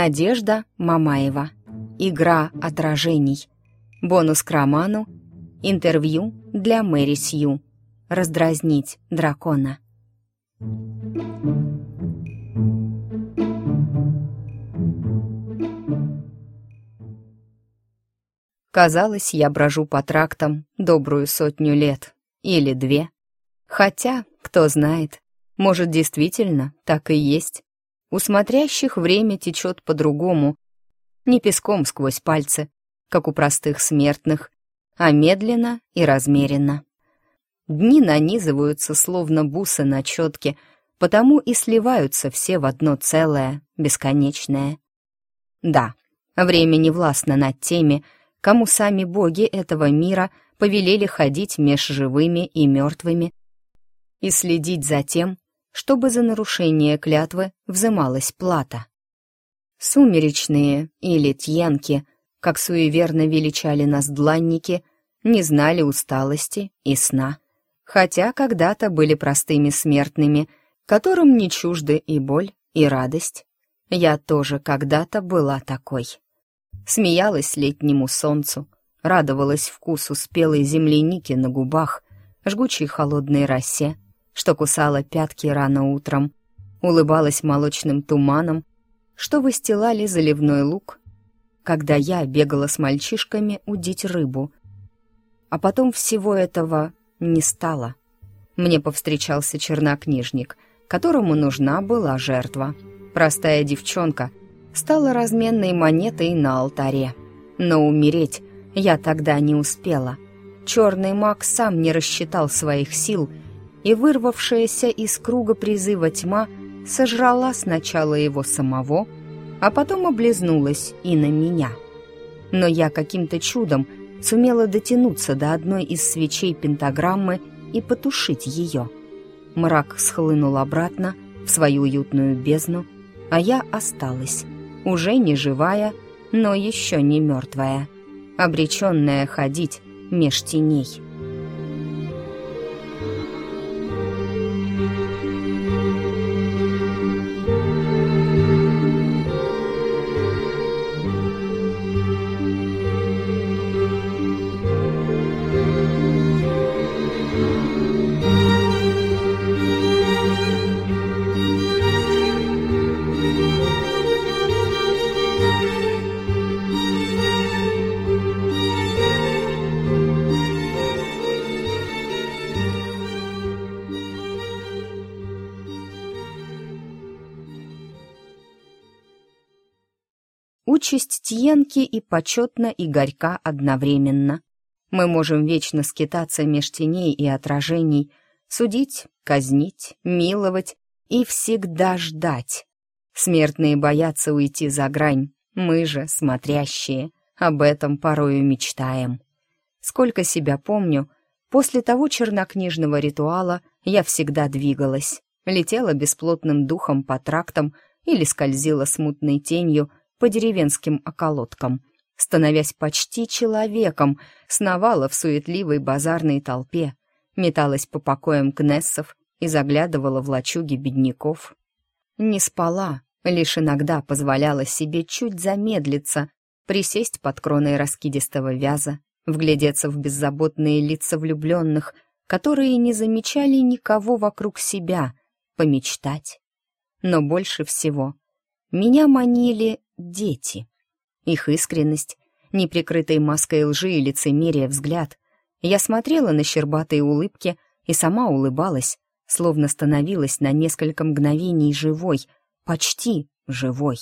Надежда Мамаева. Игра отражений. Бонус к роману. Интервью для Мэри Сью. Раздразнить дракона. Казалось, я брожу по трактам добрую сотню лет. Или две. Хотя, кто знает, может, действительно так и есть. У смотрящих время течет по-другому, не песком сквозь пальцы, как у простых смертных, а медленно и размеренно. Дни нанизываются, словно бусы на четке, потому и сливаются все в одно целое, бесконечное. Да, время не властно над теми, кому сами боги этого мира повелели ходить меж живыми и мертвыми и следить за тем, чтобы за нарушение клятвы взымалась плата. Сумеречные или тьянки, как суеверно величали нас дланники, не знали усталости и сна, хотя когда-то были простыми смертными, которым не чужды и боль, и радость. Я тоже когда-то была такой. Смеялась летнему солнцу, радовалась вкусу спелой земляники на губах, жгучей холодной росе, что кусала пятки рано утром, улыбалась молочным туманом, что выстилали заливной луг, когда я бегала с мальчишками удить рыбу. А потом всего этого не стало. Мне повстречался чернокнижник, которому нужна была жертва. Простая девчонка стала разменной монетой на алтаре. Но умереть я тогда не успела. Черный маг сам не рассчитал своих сил — и вырвавшаяся из круга призыва тьма сожрала сначала его самого, а потом облизнулась и на меня. Но я каким-то чудом сумела дотянуться до одной из свечей пентаграммы и потушить ее. Мрак схлынул обратно в свою уютную бездну, а я осталась, уже не живая, но еще не мертвая, обреченная ходить меж теней. Тьенки и почетна, и горька одновременно. Мы можем вечно скитаться меж теней и отражений, судить, казнить, миловать и всегда ждать. Смертные боятся уйти за грань, мы же, смотрящие, об этом порою мечтаем. Сколько себя помню, после того чернокнижного ритуала я всегда двигалась, летела бесплотным духом по трактам или скользила смутной тенью по деревенским околоткам, становясь почти человеком, сновала в суетливой базарной толпе, металась по покоям кнессов и заглядывала в лачуги бедняков. Не спала, лишь иногда позволяла себе чуть замедлиться, присесть под кроной раскидистого вяза, вглядеться в беззаботные лица влюбленных, которые не замечали никого вокруг себя, помечтать. Но больше всего меня манили дети. Их искренность, неприкрытой маской лжи и лицемерия взгляд. Я смотрела на щербатые улыбки и сама улыбалась, словно становилась на несколько мгновений живой, почти живой.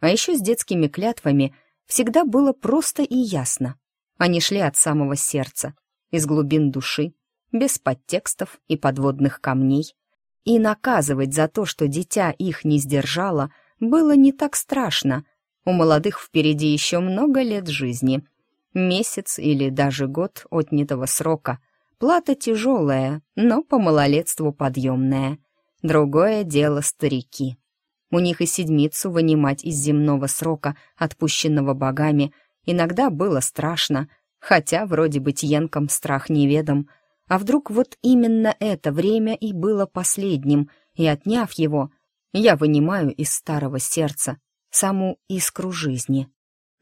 А еще с детскими клятвами всегда было просто и ясно. Они шли от самого сердца, из глубин души, без подтекстов и подводных камней. И наказывать за то, что дитя их не сдержало, было не так страшно. У молодых впереди еще много лет жизни. Месяц или даже год отнятого срока. Плата тяжелая, но по малолетству подъемная. Другое дело старики. У них и седмицу вынимать из земного срока, отпущенного богами, иногда было страшно, хотя вроде бы тьенкам страх неведом — А вдруг вот именно это время и было последним, и, отняв его, я вынимаю из старого сердца саму искру жизни.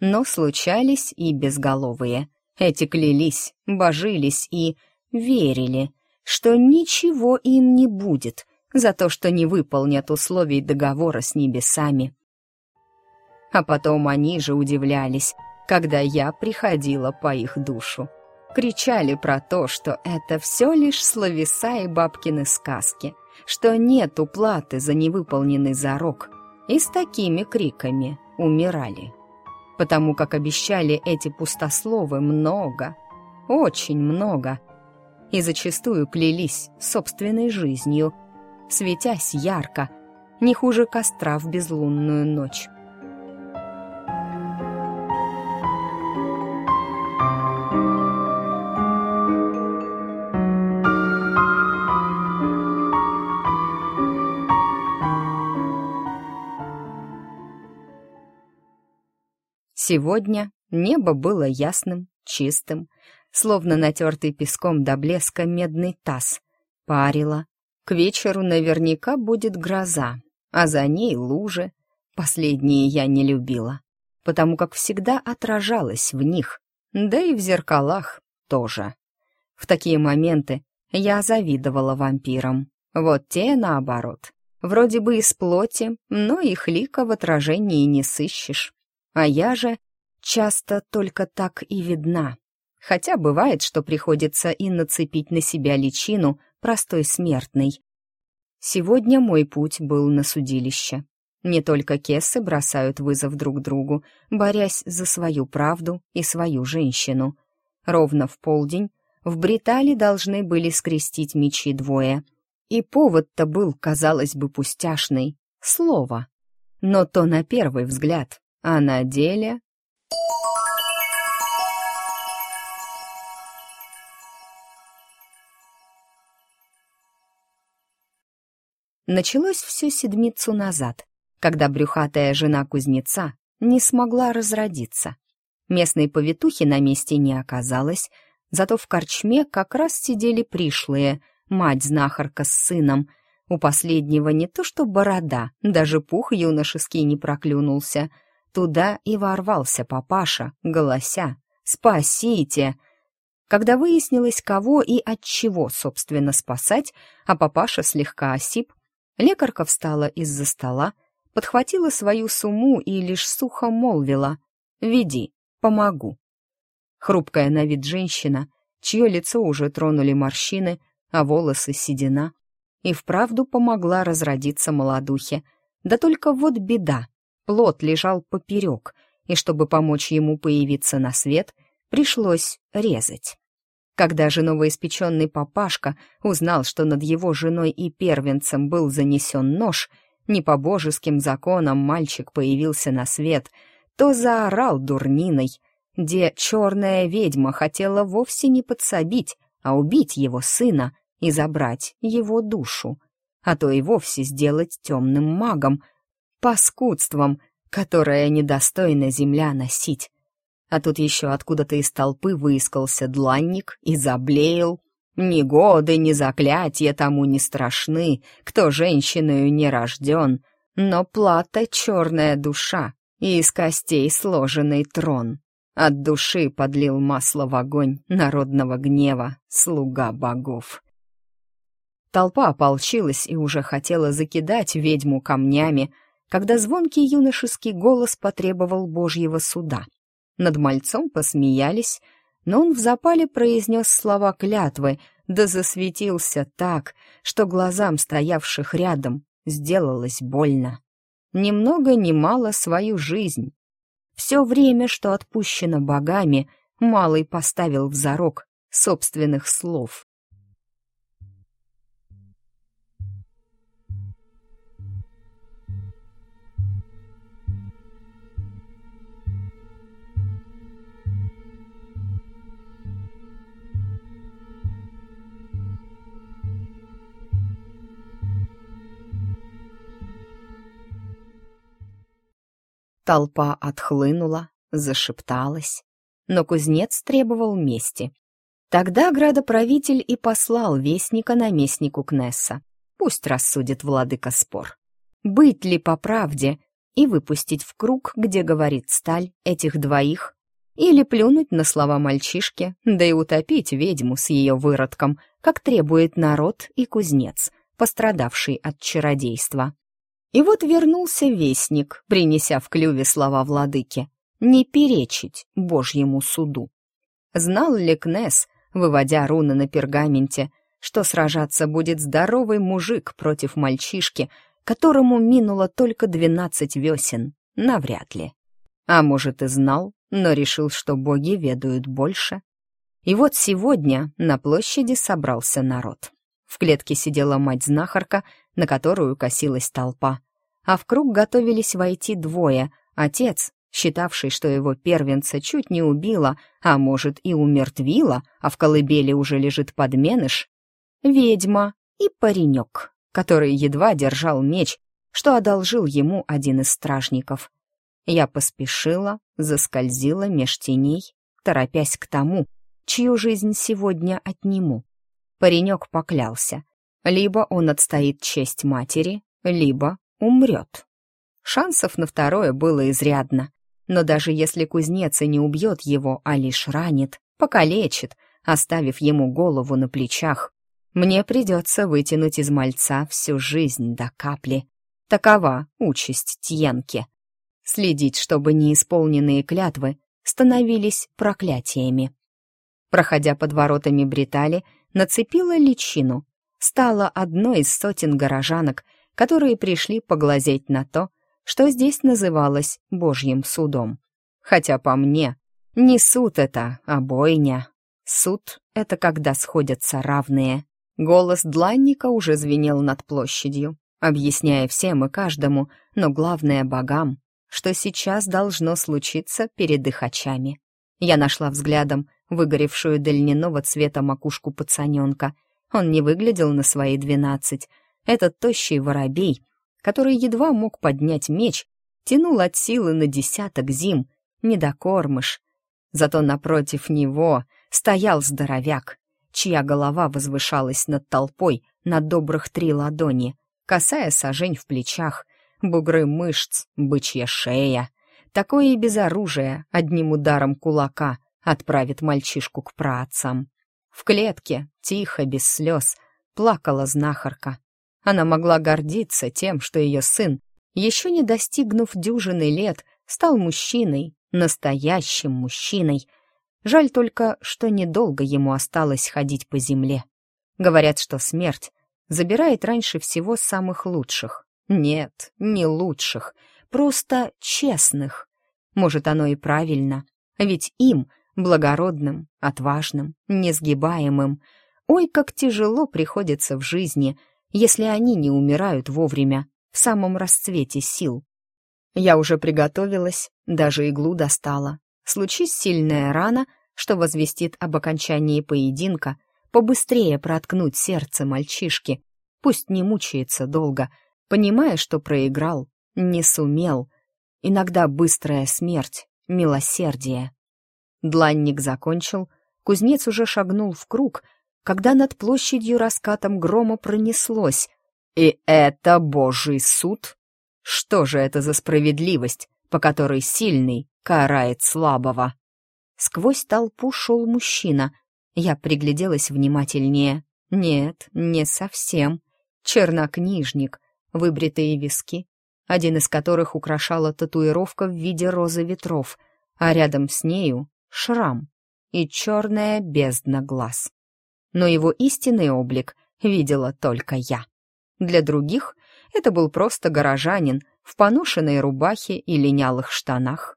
Но случались и безголовые. Эти клялись, божились и верили, что ничего им не будет за то, что не выполнят условий договора с небесами. А потом они же удивлялись, когда я приходила по их душу. Кричали про то, что это все лишь словеса и бабкины сказки, что нет уплаты за невыполненный зарок, и с такими криками умирали. Потому как обещали эти пустословы много, очень много, и зачастую клялись собственной жизнью, светясь ярко, не хуже костра в безлунную ночь. Сегодня небо было ясным, чистым, словно натертый песком до блеска медный таз. Парило. К вечеру наверняка будет гроза, а за ней лужи. Последние я не любила, потому как всегда отражалась в них, да и в зеркалах тоже. В такие моменты я завидовала вампирам. Вот те, наоборот, вроде бы из плоти, но их лика в отражении не сыщешь. А я же часто только так и видна. Хотя бывает, что приходится и нацепить на себя личину простой смертной. Сегодня мой путь был на судилище. Не только кессы бросают вызов друг другу, борясь за свою правду и свою женщину. Ровно в полдень в Бритале должны были скрестить мечи двое. И повод-то был, казалось бы, пустяшный — слово. Но то на первый взгляд, а на деле... Началось все седмицу назад, когда брюхатая жена кузнеца не смогла разродиться. Местной повитухи на месте не оказалось, зато в корчме как раз сидели пришлые, мать-знахарка с сыном. У последнего не то что борода, даже пух юношеский не проклюнулся — Туда и ворвался папаша, голося «Спасите!». Когда выяснилось, кого и от чего, собственно, спасать, а папаша слегка осип, лекарка встала из-за стола, подхватила свою сумму и лишь сухо молвила «Веди, помогу». Хрупкая на вид женщина, чье лицо уже тронули морщины, а волосы седина, и вправду помогла разродиться молодухе. Да только вот беда, Плод лежал поперек, и чтобы помочь ему появиться на свет, пришлось резать. Когда же новоиспеченный папашка узнал, что над его женой и первенцем был занесен нож, не по божеским законам мальчик появился на свет, то заорал дурниной, где черная ведьма хотела вовсе не подсобить, а убить его сына и забрать его душу, а то и вовсе сделать темным магом — паскудством, которое недостойно земля носить. А тут еще откуда-то из толпы выискался дланник и заблеял. «Ни годы, ни заклятия тому не страшны, кто женщиною не рожден, но плата — черная душа и из костей сложенный трон». От души подлил масло в огонь народного гнева слуга богов. Толпа ополчилась и уже хотела закидать ведьму камнями, когда звонкий юношеский голос потребовал Божьего суда. Над мальцом посмеялись, но он в запале произнес слова клятвы, да засветился так, что глазам стоявших рядом сделалось больно. Ни много ни мало свою жизнь. Все время, что отпущено богами, Малый поставил в зарок собственных слов. Толпа отхлынула, зашепталась. Но кузнец требовал мести. Тогда градоправитель и послал вестника наместнику Кнесса. Пусть рассудит владыка спор. Быть ли по правде и выпустить в круг, где говорит сталь, этих двоих, или плюнуть на слова мальчишки, да и утопить ведьму с ее выродком, как требует народ и кузнец, пострадавший от чародейства. И вот вернулся вестник, принеся в клюве слова владыки «не перечить Божьему суду». Знал ли Кнесс, выводя руны на пергаменте, что сражаться будет здоровый мужик против мальчишки, которому минуло только двенадцать весен? Навряд ли. А может, и знал, но решил, что боги ведают больше. И вот сегодня на площади собрался народ. В клетке сидела мать-знахарка, на которую косилась толпа, а в круг готовились войти двое — отец, считавший, что его первенца чуть не убила, а может и умертвила, а в колыбели уже лежит подменыш, ведьма и паренек, который едва держал меч, что одолжил ему один из стражников. Я поспешила, заскользила меж теней, торопясь к тому, чью жизнь сегодня отниму. Паренек поклялся. Либо он отстоит честь матери, либо умрет. Шансов на второе было изрядно. Но даже если кузнец и не убьет его, а лишь ранит, покалечит, оставив ему голову на плечах, мне придется вытянуть из мальца всю жизнь до капли. Такова участь Тьенки. Следить, чтобы неисполненные клятвы становились проклятиями. Проходя под воротами Бритали, нацепила личину, стала одной из сотен горожанок, которые пришли поглазеть на то, что здесь называлось Божьим судом. Хотя по мне, не суд это, а бойня. Суд — это когда сходятся равные. Голос дланника уже звенел над площадью, объясняя всем и каждому, но главное богам, что сейчас должно случиться перед их очами. Я нашла взглядом выгоревшую до льняного цвета макушку пацаненка. Он не выглядел на свои двенадцать. Этот тощий воробей который едва мог поднять меч, тянул от силы на десяток зим, недокормыш. Зато напротив него стоял здоровяк, чья голова возвышалась над толпой на добрых три ладони, касая сажень в плечах, бугры мышц, бычья шея. Такое и без оружия, одним ударом кулака, отправит мальчишку к праотцам. В клетке, тихо, без слез, плакала знахарка, она могла гордиться тем, что ее сын, еще не достигнув дюжины лет, стал мужчиной, настоящим мужчиной. Жаль только, что недолго ему осталось ходить по земле. Говорят, что смерть забирает раньше всего самых лучших. Нет, не лучших, просто честных. Может, оно и правильно, ведь им, благородным, отважным, несгибаемым, ой, как тяжело приходится в жизни — если они не умирают вовремя, в самом расцвете сил. Я уже приготовилась, даже иглу достала. Случись сильная рана, что возвестит об окончании поединка, побыстрее проткнуть сердце мальчишки, пусть не мучается долго, понимая, что проиграл, не сумел. Иногда быстрая смерть, милосердие. Дланник закончил, кузнец уже шагнул в круг — когда над площадью раскатом грома пронеслось. «И это Божий суд? Что же это за справедливость, по которой сильный карает слабого?» Сквозь толпу шел мужчина. Я пригляделась внимательнее. Нет, не совсем. Чернокнижник, выбритые виски, один из которых украшала татуировка в виде розы ветров, а рядом с нею — шрам и черная бездна глаз но его истинный облик видела только я. Для других это был просто горожанин в поношенной рубахе и линялых штанах.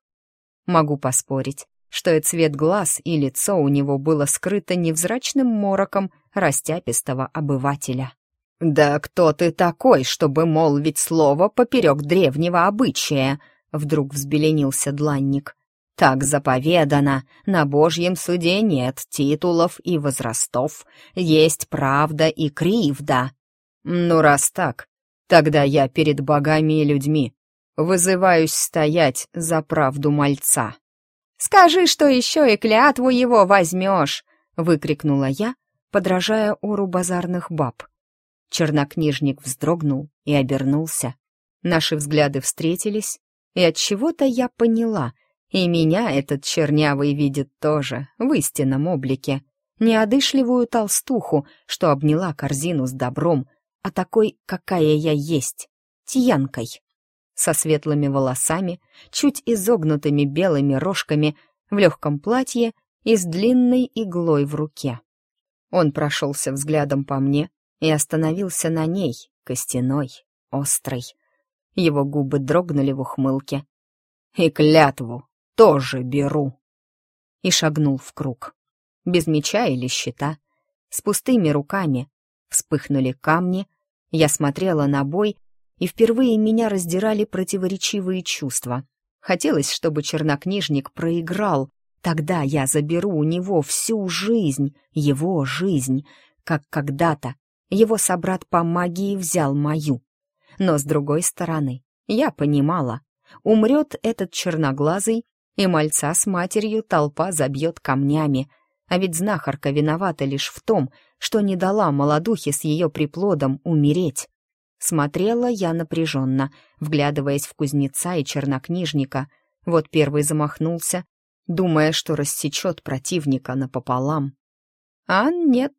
Могу поспорить, что и цвет глаз, и лицо у него было скрыто невзрачным мороком растяпистого обывателя. «Да кто ты такой, чтобы молвить слово поперек древнего обычая?» Вдруг взбеленился дланник. Так заповедано, на Божьем суде нет титулов и возрастов, есть правда и кривда. Ну, раз так, тогда я перед богами и людьми вызываюсь стоять за правду мальца. Скажи, что еще и клятву его возьмешь, — выкрикнула я, подражая ору базарных баб. Чернокнижник вздрогнул и обернулся. Наши взгляды встретились, и от чего-то я поняла, и меня этот чернявый видит тоже в истинном облике. Не одышливую толстуху, что обняла корзину с добром, а такой, какая я есть, тьянкой. Со светлыми волосами, чуть изогнутыми белыми рожками, в легком платье и с длинной иглой в руке. Он прошелся взглядом по мне и остановился на ней, костяной, острой. Его губы дрогнули в ухмылке. «И клятву тоже беру!» И шагнул в круг. Без меча или щита, с пустыми руками. Вспыхнули камни, я смотрела на бой, и впервые меня раздирали противоречивые чувства. Хотелось, чтобы чернокнижник проиграл, тогда я заберу у него всю жизнь, его жизнь, как когда-то его собрат по магии взял мою. Но, с другой стороны, я понимала, умрет этот черноглазый, и мальца с матерью толпа забьет камнями, а ведь знахарка виновата лишь в том, что не дала молодухе с ее приплодом умереть. Смотрела я напряженно, вглядываясь в кузнеца и чернокнижника. Вот первый замахнулся, думая, что рассечет противника напополам. А нет.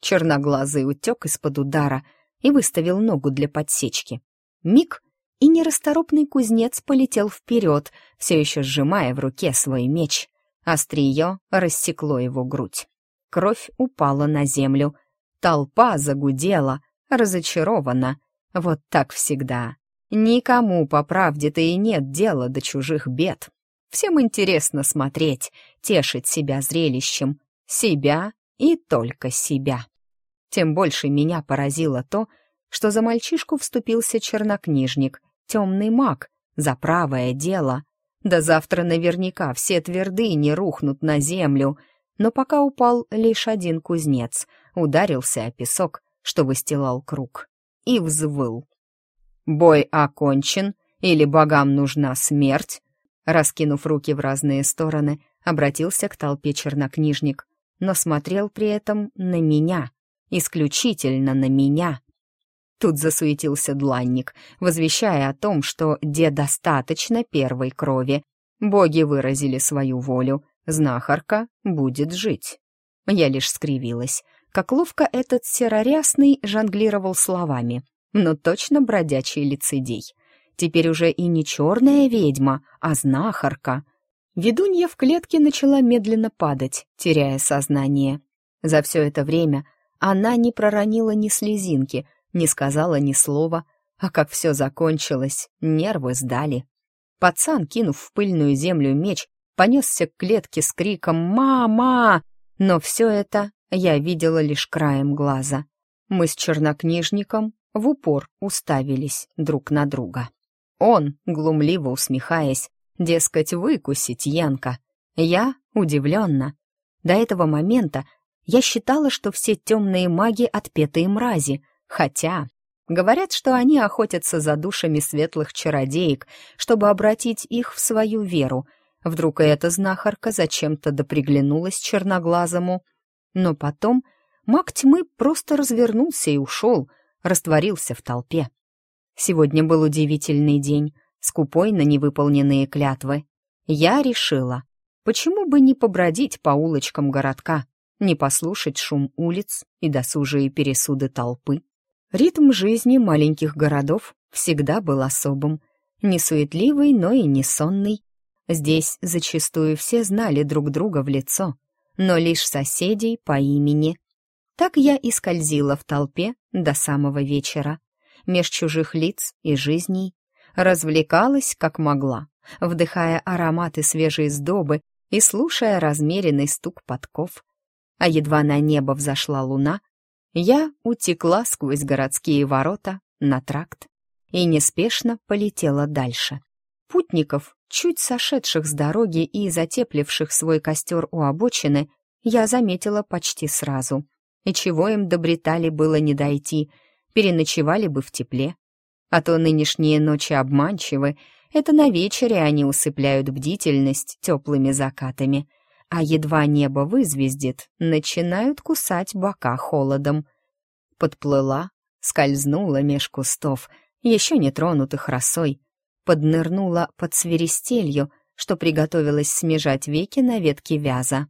Черноглазый утек из-под удара — и выставил ногу для подсечки. Миг, и нерасторопный кузнец полетел вперед, все еще сжимая в руке свой меч. Острие рассекло его грудь. Кровь упала на землю. Толпа загудела, разочарована. Вот так всегда. Никому, по правде-то и нет дела до чужих бед. Всем интересно смотреть, тешить себя зрелищем. Себя и только себя. Тем больше меня поразило то, что за мальчишку вступился чернокнижник, темный маг, за правое дело. Да завтра наверняка все твердыни рухнут на землю, но пока упал лишь один кузнец, ударился о песок, что выстилал круг, и взвыл. «Бой окончен, или богам нужна смерть?» Раскинув руки в разные стороны, обратился к толпе чернокнижник, но смотрел при этом на меня — исключительно на меня. Тут засуетился дланник, возвещая о том, что де достаточно первой крови. Боги выразили свою волю, знахарка будет жить. Я лишь скривилась, как ловко этот серорясный жонглировал словами, но точно бродячий лицедей. Теперь уже и не черная ведьма, а знахарка. Ведунья в клетке начала медленно падать, теряя сознание. За все это время она не проронила ни слезинки, не сказала ни слова, а как все закончилось, нервы сдали. Пацан, кинув в пыльную землю меч, понесся к клетке с криком «Мама!», но все это я видела лишь краем глаза. Мы с чернокнижником в упор уставились друг на друга. Он, глумливо усмехаясь, дескать, выкусить Янка. Я удивленно. До этого момента я считала, что все темные маги — отпетые мрази, хотя... Говорят, что они охотятся за душами светлых чародеек, чтобы обратить их в свою веру. Вдруг и эта знахарка зачем-то доприглянулась черноглазому. Но потом маг тьмы просто развернулся и ушел, растворился в толпе. Сегодня был удивительный день, скупой на невыполненные клятвы. Я решила, почему бы не побродить по улочкам городка, не послушать шум улиц и досужие пересуды толпы. Ритм жизни маленьких городов всегда был особым, не суетливый, но и не сонный. Здесь зачастую все знали друг друга в лицо, но лишь соседей по имени. Так я и скользила в толпе до самого вечера, меж чужих лиц и жизней, развлекалась как могла, вдыхая ароматы свежей сдобы и слушая размеренный стук подков, а едва на небо взошла луна, я утекла сквозь городские ворота на тракт и неспешно полетела дальше. Путников, чуть сошедших с дороги и затепливших свой костер у обочины, я заметила почти сразу. И чего им до Бритали было не дойти, переночевали бы в тепле. А то нынешние ночи обманчивы, это на вечере они усыпляют бдительность теплыми закатами — а едва небо вызвездит, начинают кусать бока холодом. Подплыла, скользнула меж кустов, еще не тронутых росой, поднырнула под свиристелью, что приготовилась смежать веки на ветке вяза.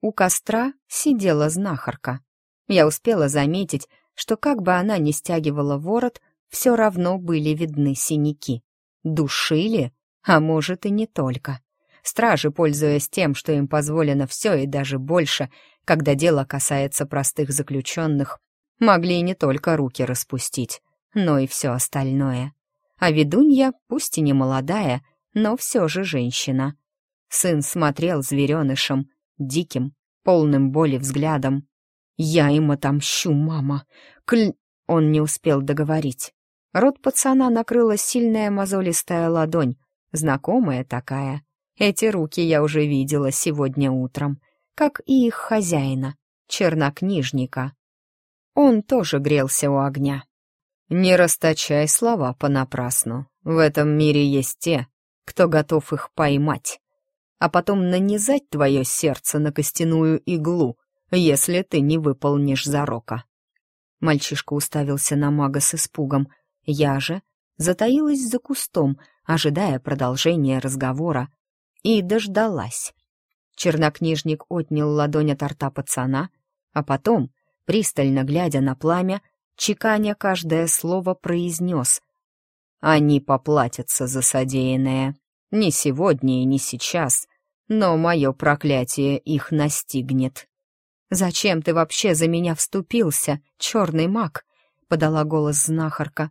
У костра сидела знахарка. Я успела заметить, что как бы она ни стягивала ворот, все равно были видны синяки. Душили, а может и не только. Стражи, пользуясь тем, что им позволено все и даже больше, когда дело касается простых заключенных, могли не только руки распустить, но и все остальное. А ведунья, пусть и не молодая, но все же женщина. Сын смотрел зверенышем, диким, полным боли взглядом. «Я им отомщу, мама!» Кль... Он не успел договорить. Рот пацана накрыла сильная мозолистая ладонь, знакомая такая. Эти руки я уже видела сегодня утром, как и их хозяина, чернокнижника. Он тоже грелся у огня. «Не расточай слова понапрасну. В этом мире есть те, кто готов их поймать, а потом нанизать твое сердце на костяную иглу, если ты не выполнишь зарока». Мальчишка уставился на мага с испугом. Я же затаилась за кустом, ожидая продолжения разговора, и дождалась. Чернокнижник отнял ладонь от рта пацана, а потом, пристально глядя на пламя, чеканя каждое слово, произнес «Они поплатятся за содеянное. Не сегодня и не сейчас, но мое проклятие их настигнет». «Зачем ты вообще за меня вступился, черный маг?» — подала голос знахарка,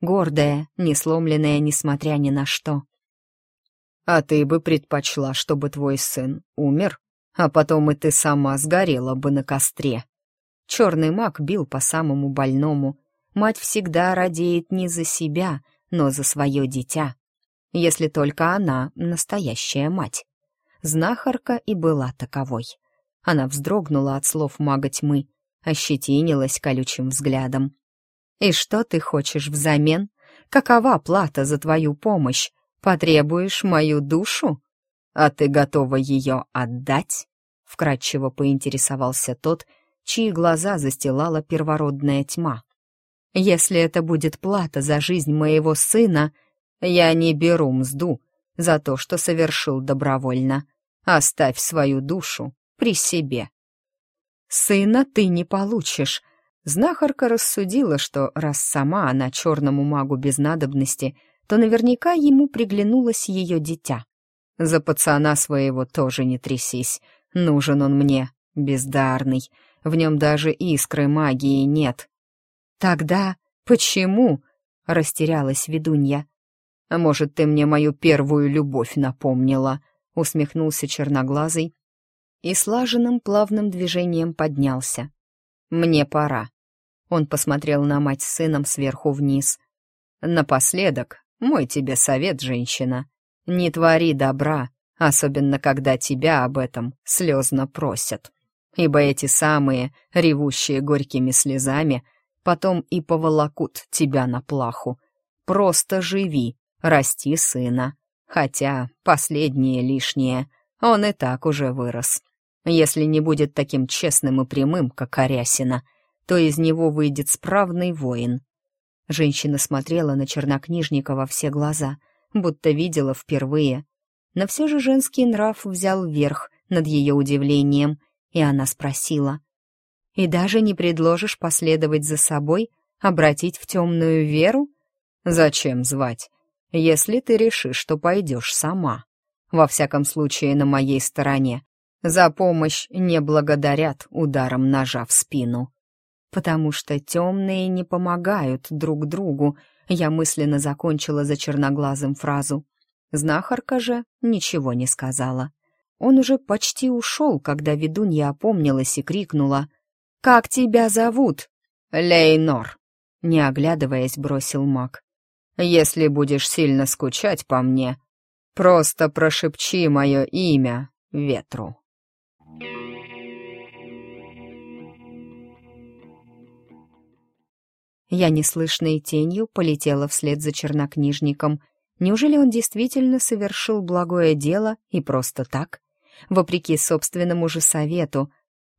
гордая, не сломленная несмотря ни на что. «А ты бы предпочла, чтобы твой сын умер, а потом и ты сама сгорела бы на костре». Черный маг бил по самому больному. Мать всегда радеет не за себя, но за свое дитя. Если только она настоящая мать. Знахарка и была таковой. Она вздрогнула от слов мага тьмы, ощетинилась колючим взглядом. «И что ты хочешь взамен? Какова плата за твою помощь? Потребуешь мою душу? А ты готова ее отдать?» Вкратчиво поинтересовался тот, чьи глаза застилала первородная тьма. «Если это будет плата за жизнь моего сына, я не беру мзду за то, что совершил добровольно. Оставь свою душу при себе. «Сына ты не получишь», Знахарка рассудила, что раз сама она черному магу без надобности, то наверняка ему приглянулось ее дитя. За пацана своего тоже не трясись, нужен он мне, бездарный, в нем даже искры магии нет. Тогда почему? — растерялась ведунья. «А может, ты мне мою первую любовь напомнила?» — усмехнулся черноглазый, и слаженным плавным движением поднялся. «Мне пора». Он посмотрел на мать с сыном сверху вниз. «Напоследок, мой тебе совет, женщина. Не твори добра, особенно когда тебя об этом слезно просят. Ибо эти самые, ревущие горькими слезами, потом и поволокут тебя на плаху. Просто живи, расти сына. Хотя последнее лишнее, он и так уже вырос. Если не будет таким честным и прямым, как Арясина, то из него выйдет справный воин. Женщина смотрела на чернокнижника во все глаза, будто видела впервые. Но все же женский нрав взял верх над ее удивлением, и она спросила. «И даже не предложишь последовать за собой, обратить в темную веру? Зачем звать, если ты решишь, что пойдешь сама? Во всяком случае, на моей стороне за помощь не благодарят ударом ножа в спину. Потому что темные не помогают друг другу, я мысленно закончила за черноглазым фразу. Знахарка же ничего не сказала. Он уже почти ушел, когда ведунья опомнилась и крикнула. «Как тебя зовут?» «Лейнор», — не оглядываясь, бросил маг. «Если будешь сильно скучать по мне, просто прошепчи мое имя ветру». Я неслышной тенью полетела вслед за чернокнижником. Неужели он действительно совершил благое дело и просто так? вопреки собственному же совету.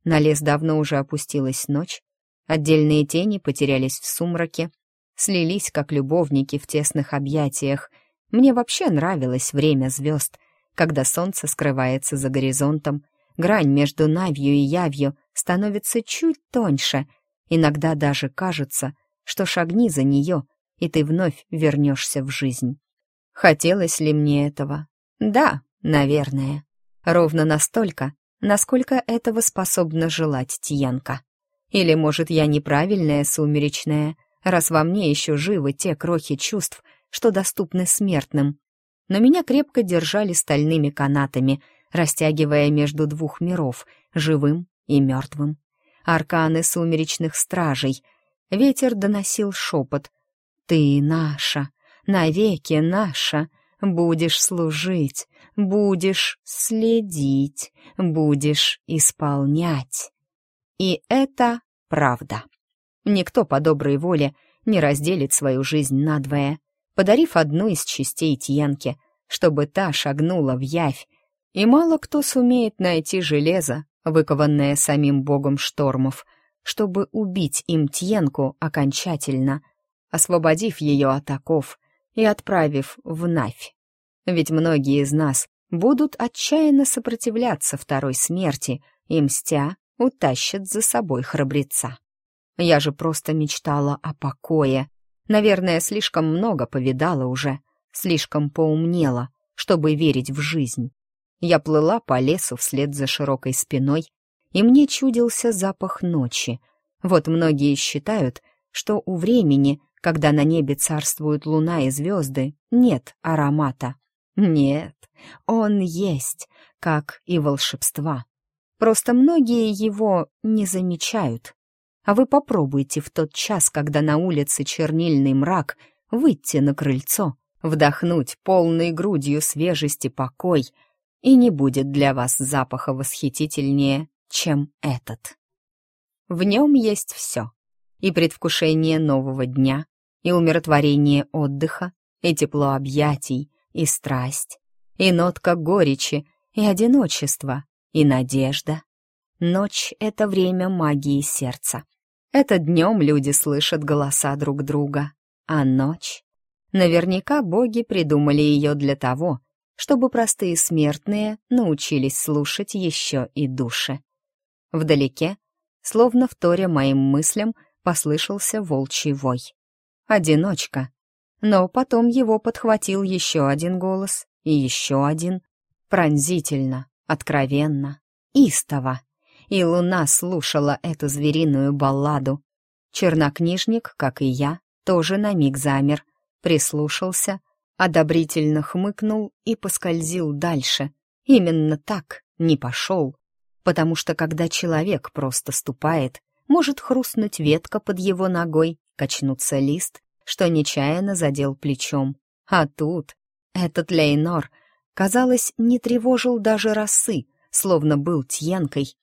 На лес давно уже опустилась ночь, отдельные тени потерялись в сумраке, слились, как любовники в тесных объятиях. Мне вообще нравилось время звезд, когда солнце скрывается за горизонтом, грань между навью и явью становится чуть тоньше, иногда даже кажется, что шагни за нее, и ты вновь вернешься в жизнь. Хотелось ли мне этого? Да, наверное. Ровно настолько, насколько этого способна желать Тьянка. Или, может, я неправильная сумеречная, раз во мне еще живы те крохи чувств, что доступны смертным. Но меня крепко держали стальными канатами, растягивая между двух миров, живым и мертвым. Арканы сумеречных стражей. Ветер доносил шепот. «Ты наша, навеки наша, будешь служить, будешь следить, будешь исполнять». И это правда. Никто по доброй воле не разделит свою жизнь надвое, подарив одну из частей Тьянке, чтобы та шагнула в явь, и мало кто сумеет найти железо, выкованное самим богом штормов, чтобы убить им Тьенку окончательно, освободив ее от оков и отправив в Навь. Ведь многие из нас будут отчаянно сопротивляться второй смерти и, мстя, утащат за собой храбреца. Я же просто мечтала о покое. Наверное, слишком много повидала уже, слишком поумнела, чтобы верить в жизнь. Я плыла по лесу вслед за широкой спиной, и мне чудился запах ночи. Вот многие считают, что у времени, когда на небе царствуют луна и звезды, нет аромата. Нет, он есть, как и волшебства. Просто многие его не замечают. А вы попробуйте в тот час, когда на улице чернильный мрак, выйти на крыльцо, вдохнуть полной грудью свежести покой, и не будет для вас запаха восхитительнее, чем этот. В нем есть все. И предвкушение нового дня, и умиротворение отдыха, и тепло объятий, и страсть, и нотка горечи, и одиночества, и надежда. Ночь — это время магии сердца. Это днем люди слышат голоса друг друга, а ночь... Наверняка боги придумали ее для того, чтобы простые смертные научились слушать еще и души. Вдалеке, словно вторя моим мыслям, послышался волчий вой. Одиночка. Но потом его подхватил еще один голос и еще один. Пронзительно, откровенно, истово и луна слушала эту звериную балладу. Чернокнижник, как и я, тоже на миг замер, прислушался, одобрительно хмыкнул и поскользил дальше. Именно так, не пошел. Потому что когда человек просто ступает, может хрустнуть ветка под его ногой, качнуться лист, что нечаянно задел плечом. А тут этот Лейнор, казалось, не тревожил даже росы, словно был тьянкой,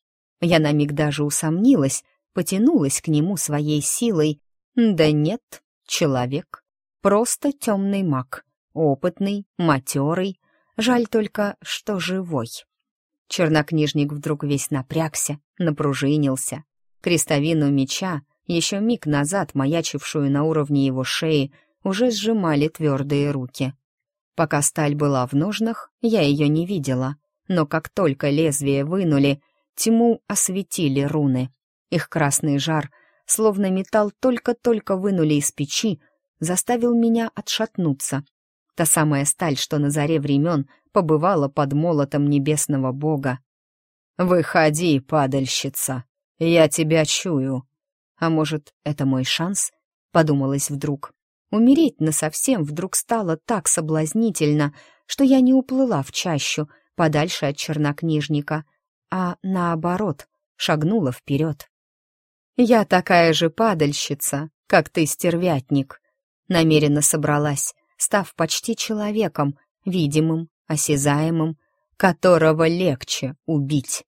я на миг даже усомнилась, потянулась к нему своей силой. Да нет, человек. Просто темный маг. Опытный, матерый. Жаль только, что живой. Чернокнижник вдруг весь напрягся, напружинился. Крестовину меча, еще миг назад маячившую на уровне его шеи, уже сжимали твердые руки. Пока сталь была в ножнах, я ее не видела, но как только лезвие вынули, Тьму осветили руны. Их красный жар, словно металл только-только вынули из печи, заставил меня отшатнуться. Та самая сталь, что на заре времен побывала под молотом небесного бога. «Выходи, падальщица, я тебя чую». «А может, это мой шанс?» — подумалось вдруг. Умереть насовсем вдруг стало так соблазнительно, что я не уплыла в чащу, подальше от чернокнижника, а наоборот, шагнула вперед. «Я такая же падальщица, как ты, стервятник», намеренно собралась, став почти человеком, видимым, осязаемым, которого легче убить.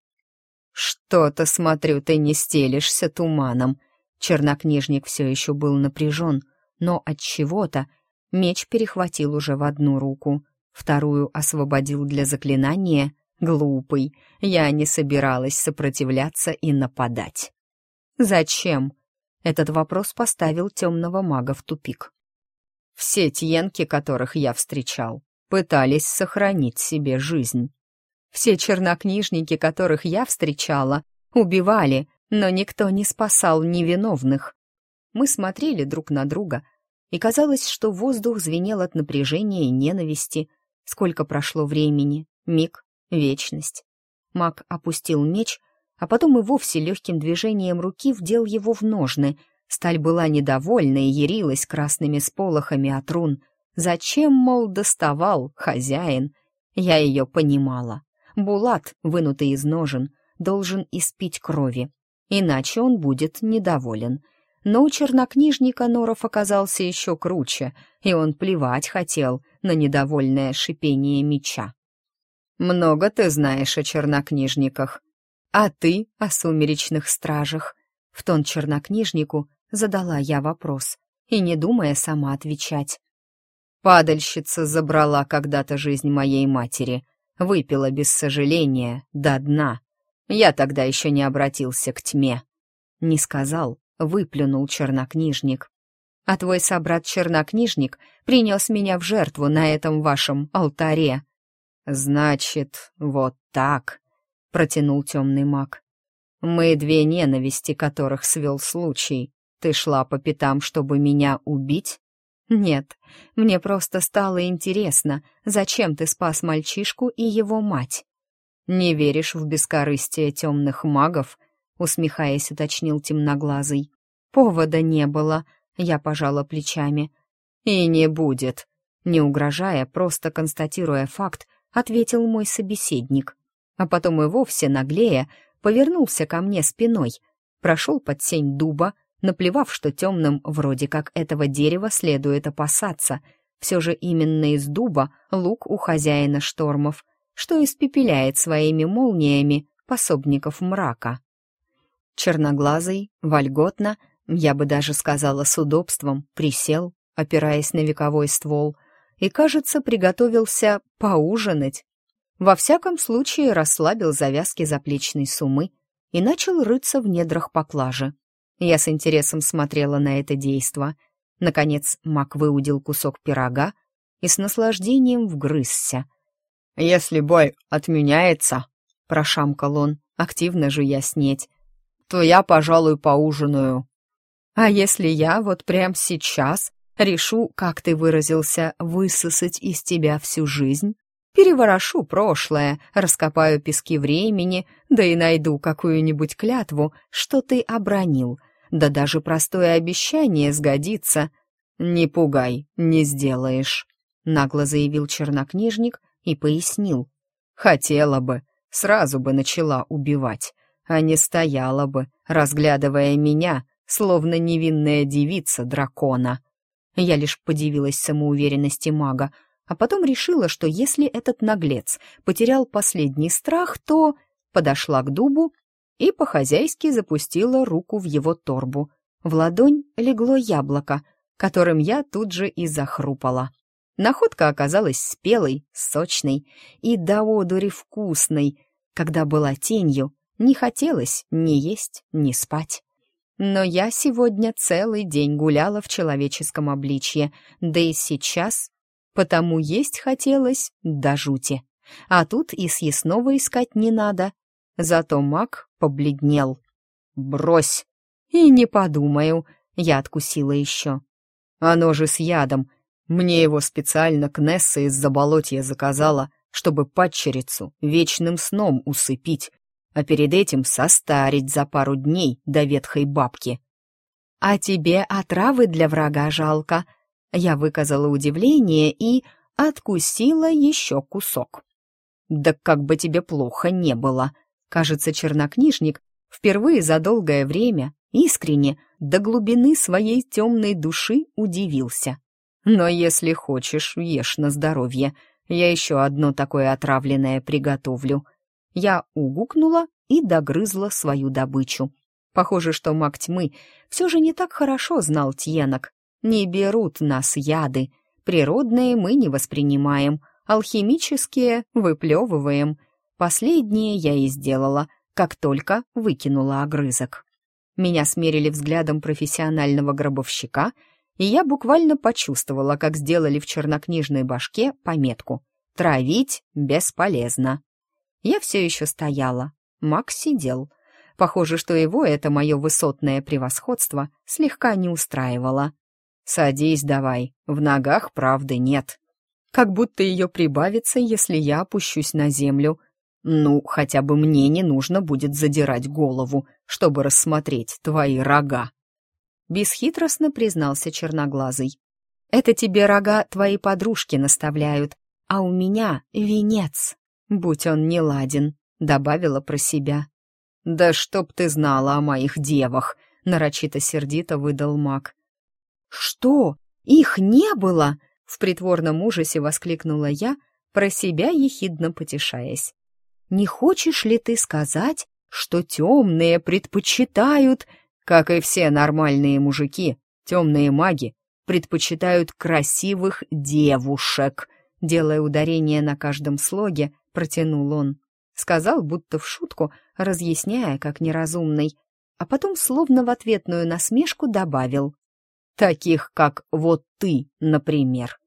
«Что-то, смотрю, ты не стелишься туманом». Чернокнижник все еще был напряжен, но от чего-то меч перехватил уже в одну руку, вторую освободил для заклинания, Глупый, я не собиралась сопротивляться и нападать. Зачем? Этот вопрос поставил темного мага в тупик. Все тьенки, которых я встречал, пытались сохранить себе жизнь. Все чернокнижники, которых я встречала, убивали, но никто не спасал невиновных. Мы смотрели друг на друга, и казалось, что воздух звенел от напряжения и ненависти. Сколько прошло времени? Миг? Вечность. Маг опустил меч, а потом и вовсе легким движением руки вдел его в ножны. Сталь была недовольна и ярилась красными сполохами от рун. Зачем, мол, доставал хозяин? Я ее понимала. Булат, вынутый из ножен, должен испить крови, иначе он будет недоволен. Но у чернокнижника Норов оказался еще круче, и он плевать хотел на недовольное шипение меча. «Много ты знаешь о чернокнижниках, а ты о сумеречных стражах», — в тон чернокнижнику задала я вопрос, и не думая сама отвечать. Падальщица забрала когда-то жизнь моей матери, выпила без сожаления до дна. Я тогда еще не обратился к тьме. Не сказал, выплюнул чернокнижник. А твой собрат-чернокнижник принес меня в жертву на этом вашем алтаре. Значит, вот так, протянул темный маг. Мы две ненависти, которых свел случай. Ты шла по пятам, чтобы меня убить? «Нет, мне просто стало интересно, зачем ты спас мальчишку и его мать?» «Не веришь в бескорыстие темных магов?» — усмехаясь, уточнил темноглазый. «Повода не было», — я пожала плечами. «И не будет», — не угрожая, просто констатируя факт, ответил мой собеседник. А потом и вовсе наглея повернулся ко мне спиной, прошел под сень дуба, наплевав, что темным вроде как этого дерева следует опасаться. Все же именно из дуба лук у хозяина штормов, что испепеляет своими молниями пособников мрака. Черноглазый, вольготно, я бы даже сказала с удобством, присел, опираясь на вековой ствол, и, кажется, приготовился поужинать. Во всяком случае, расслабил завязки заплечной сумы и начал рыться в недрах поклажи. Я с интересом смотрела на это действо. Наконец Мак выудил кусок пирога и с наслаждением вгрызся. «Если бой отменяется», — прошамкал он, активно жуя снеть, «то я, пожалуй, поужинаю». «А если я вот прямо сейчас решу, как ты выразился, высосать из тебя всю жизнь?» Переворошу прошлое, раскопаю пески времени, да и найду какую-нибудь клятву, что ты обронил. Да даже простое обещание сгодится. «Не пугай, не сделаешь», — нагло заявил чернокнижник и пояснил. «Хотела бы, сразу бы начала убивать, а не стояла бы, разглядывая меня, словно невинная девица дракона». Я лишь подивилась самоуверенности мага, а потом решила, что если этот наглец потерял последний страх, то подошла к дубу и по-хозяйски запустила руку в его торбу. В ладонь легло яблоко, которым я тут же и захрупала. Находка оказалась спелой, сочной и до одури вкусной. Когда была тенью, не хотелось ни есть, ни спать. Но я сегодня целый день гуляла в человеческом обличье, да и сейчас потому есть хотелось до жути. А тут и съестного искать не надо. Зато маг побледнел. «Брось!» «И не подумаю», — я откусила еще. «Оно же с ядом. Мне его специально Кнесса из-за болотья заказала, чтобы падчерицу вечным сном усыпить, а перед этим состарить за пару дней до ветхой бабки». «А тебе отравы для врага жалко», я выказала удивление и откусила еще кусок. «Да как бы тебе плохо не было!» Кажется, чернокнижник впервые за долгое время искренне до глубины своей темной души удивился. «Но если хочешь, ешь на здоровье. Я еще одно такое отравленное приготовлю». Я угукнула и догрызла свою добычу. Похоже, что маг тьмы все же не так хорошо знал тьенок, не берут нас яды. Природные мы не воспринимаем, алхимические выплевываем. Последнее я и сделала, как только выкинула огрызок. Меня смерили взглядом профессионального гробовщика, и я буквально почувствовала, как сделали в чернокнижной башке пометку «Травить бесполезно». Я все еще стояла, Макс сидел. Похоже, что его это мое высотное превосходство слегка не устраивало. «Садись давай, в ногах правды нет». Как будто ее прибавится, если я опущусь на землю. Ну, хотя бы мне не нужно будет задирать голову, чтобы рассмотреть твои рога. Бесхитростно признался черноглазый. Это тебе рога твои подружки наставляют, а у меня венец. Будь он не ладен, добавила про себя. Да чтоб ты знала о моих девах, нарочито сердито выдал маг. Что? Их не было? В притворном ужасе воскликнула я, про себя ехидно потешаясь. «Не хочешь ли ты сказать, что темные предпочитают, как и все нормальные мужики, темные маги предпочитают красивых девушек?» Делая ударение на каждом слоге, протянул он. Сказал, будто в шутку, разъясняя, как неразумный, а потом словно в ответную насмешку добавил. «Таких, как вот ты, например».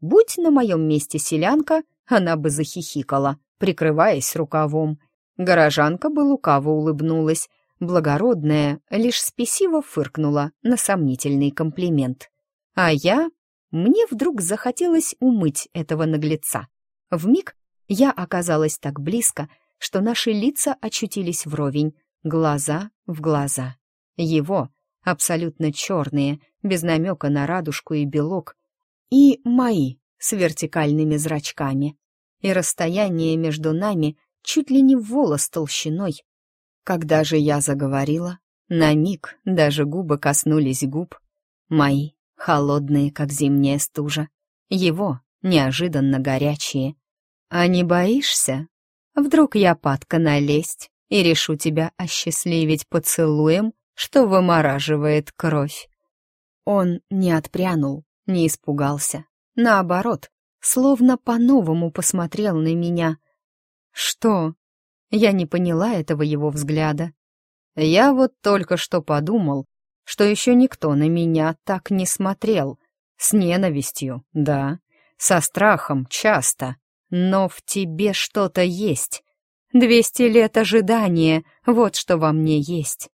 Будь на моем месте селянка, она бы захихикала, прикрываясь рукавом. Горожанка бы лукаво улыбнулась, благородная лишь спесиво фыркнула на сомнительный комплимент. А я... Мне вдруг захотелось умыть этого наглеца. Вмиг я оказалась так близко, что наши лица очутились вровень, глаза в глаза. Его, абсолютно черные, без намека на радужку и белок, и мои с вертикальными зрачками, и расстояние между нами чуть ли не в волос толщиной. Когда же я заговорила, на миг даже губы коснулись губ, мои, холодные, как зимняя стужа, его, неожиданно горячие. А не боишься? Вдруг я падка налезть и решу тебя осчастливить поцелуем, что вымораживает кровь. Он не отпрянул, не испугался. Наоборот, словно по-новому посмотрел на меня. «Что?» Я не поняла этого его взгляда. Я вот только что подумал, что еще никто на меня так не смотрел. С ненавистью, да, со страхом часто, но в тебе что-то есть. Двести лет ожидания, вот что во мне есть.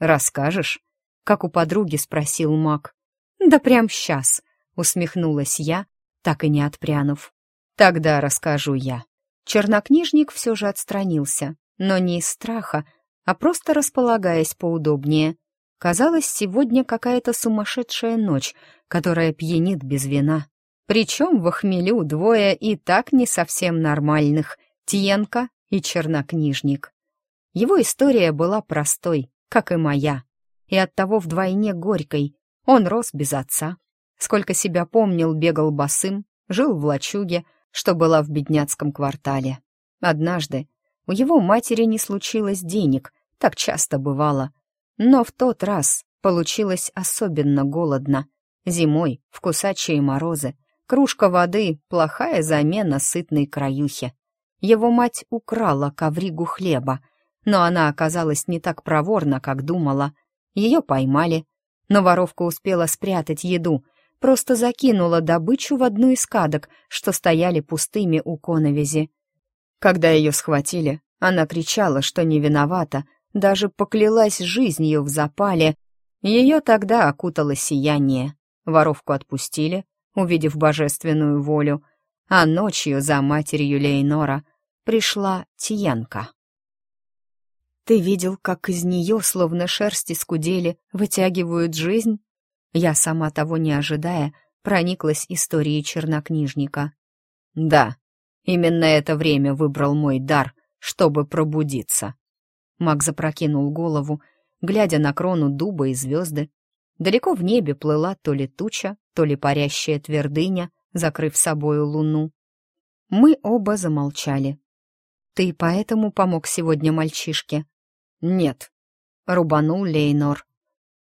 Расскажешь? Как у подруги спросил Мак. Да прям сейчас, усмехнулась я, так и не отпрянув. Тогда расскажу я. Чернокнижник все же отстранился, но не из страха, а просто располагаясь поудобнее. Казалось, сегодня какая-то сумасшедшая ночь, которая пьянит без вина. Причем в охмелю двое и так не совсем нормальных — Тьенка и Чернокнижник. Его история была простой, как и моя, и оттого вдвойне горькой. Он рос без отца, Сколько себя помнил, бегал босым, жил в лачуге, что была в бедняцком квартале. Однажды у его матери не случилось денег, так часто бывало. Но в тот раз получилось особенно голодно. Зимой, в кусачие морозы, кружка воды — плохая замена сытной краюхе. Его мать украла ковригу хлеба, но она оказалась не так проворна, как думала. Ее поймали, но воровка успела спрятать еду — просто закинула добычу в одну из кадок, что стояли пустыми у коновизи. Когда ее схватили, она кричала, что не виновата, даже поклялась жизнью в запале. Ее тогда окутало сияние. Воровку отпустили, увидев божественную волю, а ночью за матерью Лейнора пришла Тиенка. «Ты видел, как из нее, словно шерсти скудели, вытягивают жизнь?» Я, сама того не ожидая, прониклась историей чернокнижника. «Да, именно это время выбрал мой дар, чтобы пробудиться». Маг запрокинул голову, глядя на крону дуба и звезды. Далеко в небе плыла то ли туча, то ли парящая твердыня, закрыв собою луну. Мы оба замолчали. «Ты поэтому помог сегодня мальчишке?» «Нет», — рубанул Лейнор.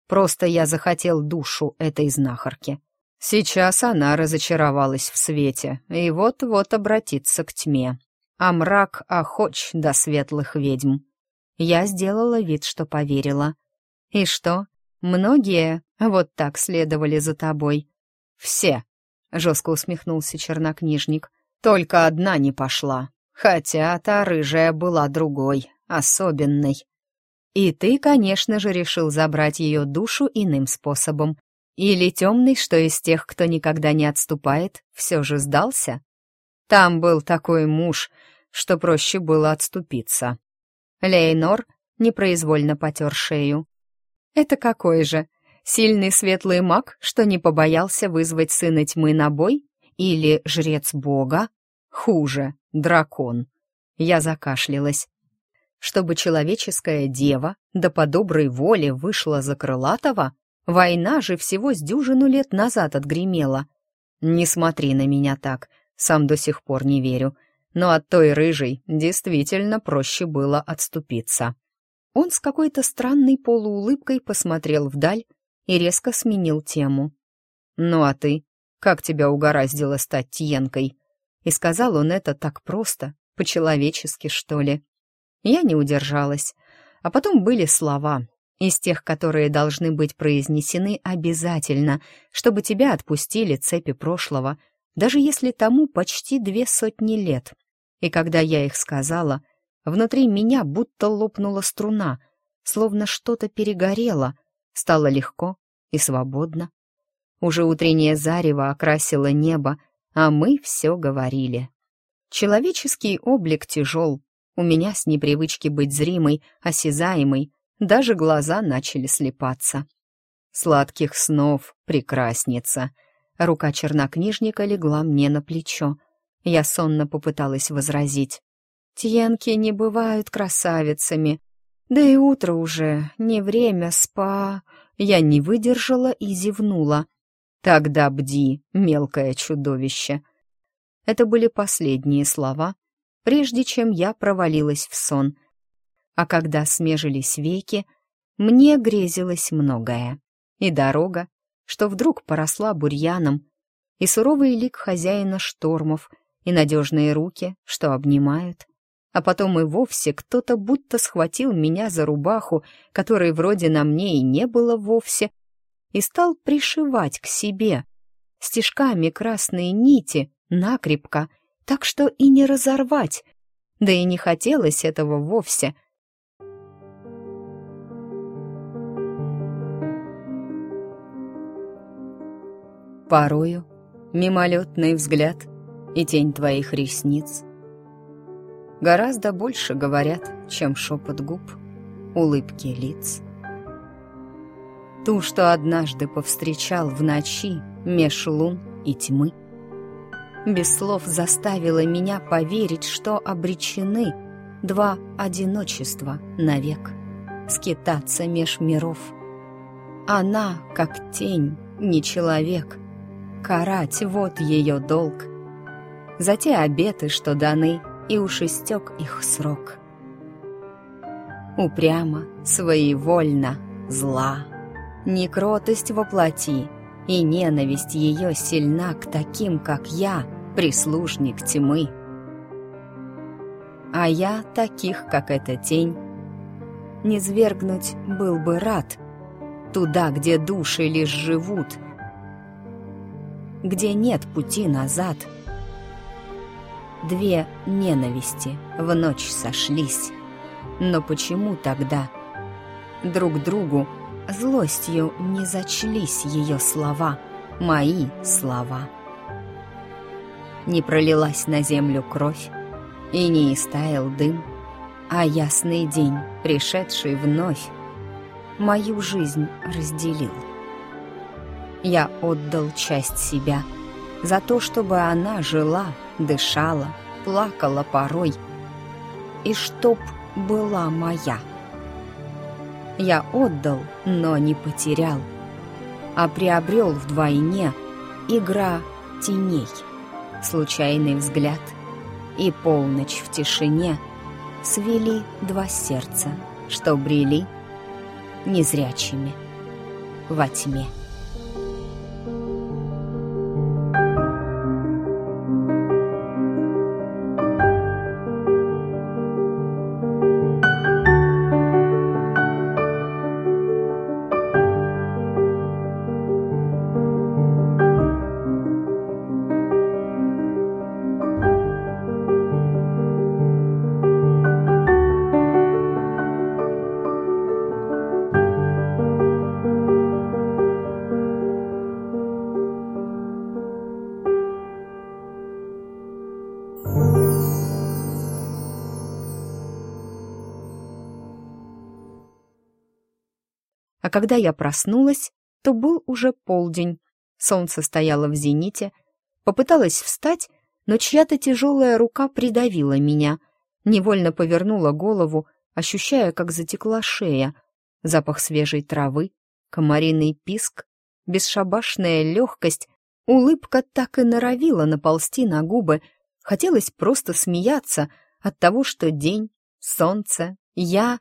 Просто я захотел душу этой знахарки. Сейчас она разочаровалась в свете и вот-вот обратится к тьме. а мрак охоч до светлых ведьм. Я сделала вид, что поверила. И что, многие вот так следовали за тобой? Все, — жестко усмехнулся чернокнижник. Только одна не пошла, хотя та рыжая была другой, особенной. И ты, конечно же, решил забрать ее душу иным способом. Или темный, что из тех, кто никогда не отступает, все же сдался? Там был такой муж, что проще было отступиться. Лейнор непроизвольно потер шею. «Это какой же? Сильный светлый маг, что не побоялся вызвать сына тьмы на бой? Или жрец бога? Хуже, дракон». Я закашлялась. Чтобы человеческая дева да по доброй воле вышла за крылатого? Война же всего с дюжину лет назад отгремела. Не смотри на меня так, сам до сих пор не верю. Но от той рыжей действительно проще было отступиться. Он с какой-то странной полуулыбкой посмотрел вдаль и резко сменил тему. «Ну а ты? Как тебя угораздило стать тиенкой?» И сказал он это так просто, по-человечески, что ли. Я не удержалась. А потом были слова, из тех, которые должны быть произнесены обязательно, чтобы тебя отпустили цепи прошлого, даже если тому почти две сотни лет. И когда я их сказала, внутри меня будто лопнула струна, словно что-то перегорело, стало легко и свободно. Уже утреннее зарево окрасило небо, а мы все говорили. Человеческий облик тяжел, у меня с непривычки быть зримой, осязаемой, даже глаза начали слепаться. «Сладких снов, прекрасница!» Рука чернокнижника легла мне на плечо. Я сонно попыталась возразить. «Тьенки не бывают красавицами. Да и утро уже, не время спа...» Я не выдержала и зевнула. «Тогда бди, мелкое чудовище!» Это были последние слова, прежде чем я провалилась в сон. А когда смежились веки, мне грезилось многое. И дорога, что вдруг поросла бурьяном, и суровый лик хозяина штормов, и надежные руки, что обнимают. А потом и вовсе кто-то будто схватил меня за рубаху, которой вроде на мне и не было вовсе, и стал пришивать к себе. Стежками красные нити, накрепко, так что и не разорвать. Да и не хотелось этого вовсе. Порою мимолетный взгляд и тень твоих ресниц гораздо больше говорят, чем шепот губ, улыбки лиц. Ту, что однажды повстречал в ночи меж лун и тьмы — без слов заставила меня поверить, что обречены два одиночества навек, скитаться меж миров. Она, как тень, не человек, карать вот ее долг. За те обеты, что даны, и уж истек их срок. Упрямо, своевольно, зла, не кротость воплоти, и ненависть ее сильна к таким, как я — прислужник тьмы. А я таких, как эта тень, не свергнуть был бы рад, туда, где души лишь живут, где нет пути назад. Две ненависти в ночь сошлись, но почему тогда друг другу злостью не зачлись ее слова, мои слова? Не пролилась на землю кровь и не истаял дым, а ясный день, пришедший вновь, мою жизнь разделил. Я отдал часть себя за то, чтобы она жила, дышала, плакала порой, и чтоб была моя. Я отдал, но не потерял, а приобрел вдвойне игра теней случайный взгляд и полночь в тишине свели два сердца, что брели незрячими во тьме. А когда я проснулась, то был уже полдень. Солнце стояло в зените. Попыталась встать, но чья-то тяжелая рука придавила меня. Невольно повернула голову, ощущая, как затекла шея. Запах свежей травы, комариный писк, бесшабашная легкость, улыбка так и норовила наползти на губы. Хотелось просто смеяться от того, что день, солнце, я...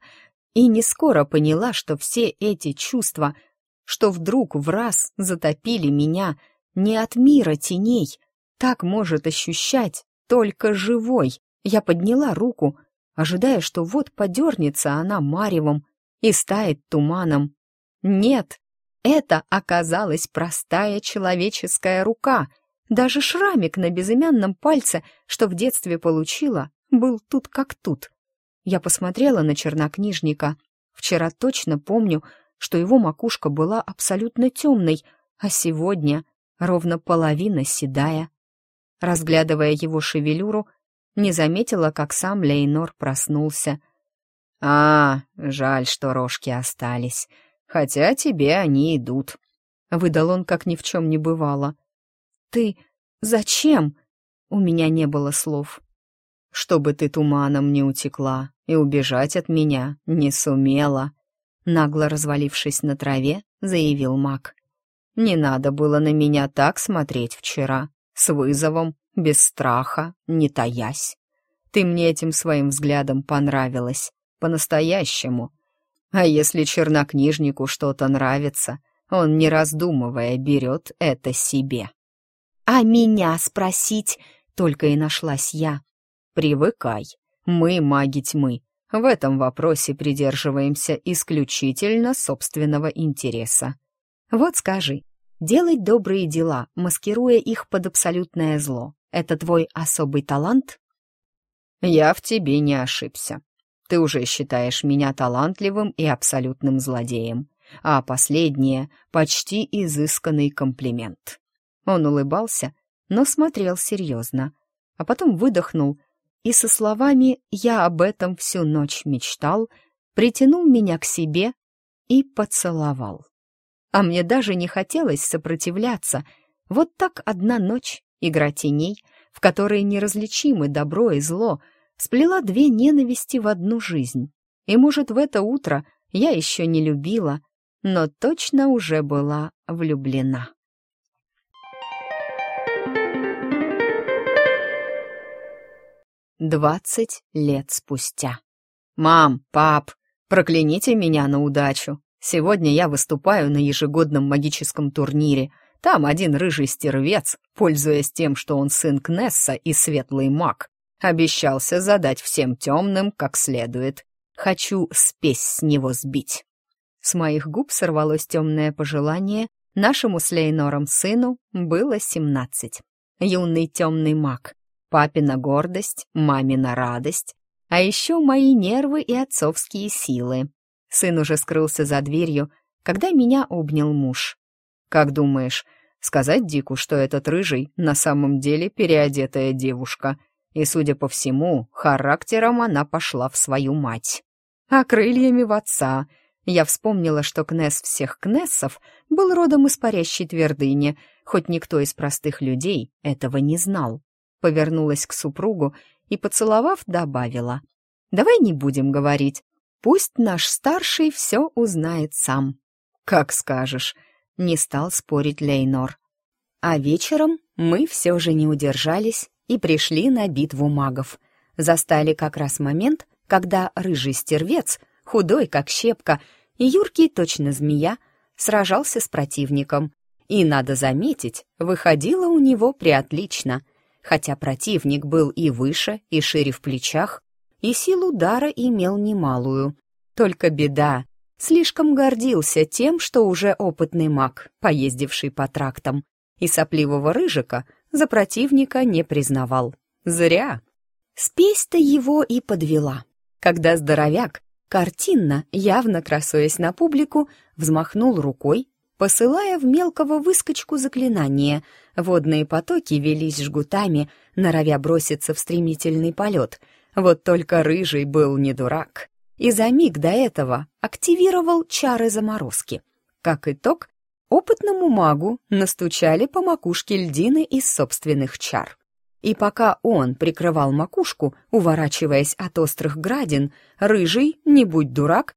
И не скоро поняла, что все эти чувства, что вдруг в раз затопили меня не от мира теней, так может ощущать только живой. Я подняла руку, ожидая, что вот подернется она маревом и стает туманом. Нет, это оказалась простая человеческая рука. Даже шрамик на безымянном пальце, что в детстве получила, был тут как тут. Я посмотрела на чернокнижника. Вчера точно помню, что его макушка была абсолютно темной, а сегодня ровно половина седая. Разглядывая его шевелюру, не заметила, как сам Лейнор проснулся. «А, жаль, что рожки остались, хотя тебе они идут», — выдал он, как ни в чем не бывало. «Ты зачем?» У меня не было слов. «Чтобы ты туманом не утекла и убежать от меня не сумела», нагло развалившись на траве, заявил маг. «Не надо было на меня так смотреть вчера, с вызовом без страха, не таясь. Ты мне этим своим взглядом понравилась, по-настоящему. А если чернокнижнику что-то нравится, он, не раздумывая, берет это себе. «А меня спросить?» — только и нашлась я. «Привыкай. Мы маги тьмы. В этом вопросе придерживаемся исключительно собственного интереса. Вот скажи, делать добрые дела, маскируя их под абсолютное зло, это твой особый талант? Я в тебе не ошибся. Ты уже считаешь меня талантливым и абсолютным злодеем, а последнее — почти изысканный комплимент. Он улыбался, но смотрел серьезно, а потом выдохнул и со словами «я об этом всю ночь мечтал» притянул меня к себе и поцеловал. А мне даже не хотелось сопротивляться. Вот так одна ночь, игра теней, в которой неразличимы добро и зло, сплела две ненависти в одну жизнь. И, может, в это утро я еще не любила, но точно уже была влюблена. Двадцать лет спустя. «Мам, пап, прокляните меня на удачу. Сегодня я выступаю на ежегодном магическом турнире — там один рыжий стервец, пользуясь тем, что он сын Кнесса и светлый маг, обещался задать всем темным как следует. Хочу спесь с него сбить. С моих губ сорвалось темное пожелание. Нашему с Лейнором сыну было семнадцать. Юный темный маг. Папина гордость, мамина радость. А еще мои нервы и отцовские силы. Сын уже скрылся за дверью, когда меня обнял муж. «Как думаешь, Сказать Дику, что этот рыжий на самом деле переодетая девушка, и, судя по всему, характером она пошла в свою мать. А крыльями в отца. Я вспомнила, что Кнесс всех Кнессов был родом из парящей твердыни, хоть никто из простых людей этого не знал. Повернулась к супругу и, поцеловав, добавила. «Давай не будем говорить. Пусть наш старший все узнает сам». «Как скажешь», не стал спорить Лейнор. А вечером мы все же не удержались и пришли на битву магов. Застали как раз момент, когда рыжий стервец, худой как щепка, и юркий точно змея, сражался с противником. И, надо заметить, выходило у него приотлично, хотя противник был и выше, и шире в плечах, и силу удара имел немалую. Только беда, Слишком гордился тем, что уже опытный маг, поездивший по трактам, и сопливого рыжика за противника не признавал. Зря. Спесь-то его и подвела. Когда здоровяк, картинно, явно красуясь на публику, взмахнул рукой, посылая в мелкого выскочку заклинание. Водные потоки велись жгутами, норовя броситься в стремительный полет. Вот только рыжий был не дурак и за миг до этого активировал чары заморозки. Как итог, опытному магу настучали по макушке льдины из собственных чар. И пока он прикрывал макушку, уворачиваясь от острых градин, рыжий, не будь дурак,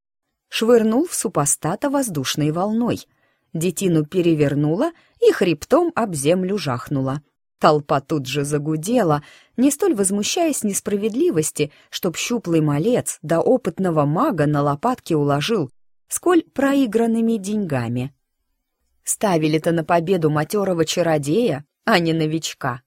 швырнул в супостата воздушной волной. Детину перевернула и хребтом об землю жахнула. Толпа тут же загудела, не столь возмущаясь несправедливости, чтоб щуплый малец до опытного мага на лопатки уложил, сколь проигранными деньгами. Ставили-то на победу матерого чародея, а не новичка.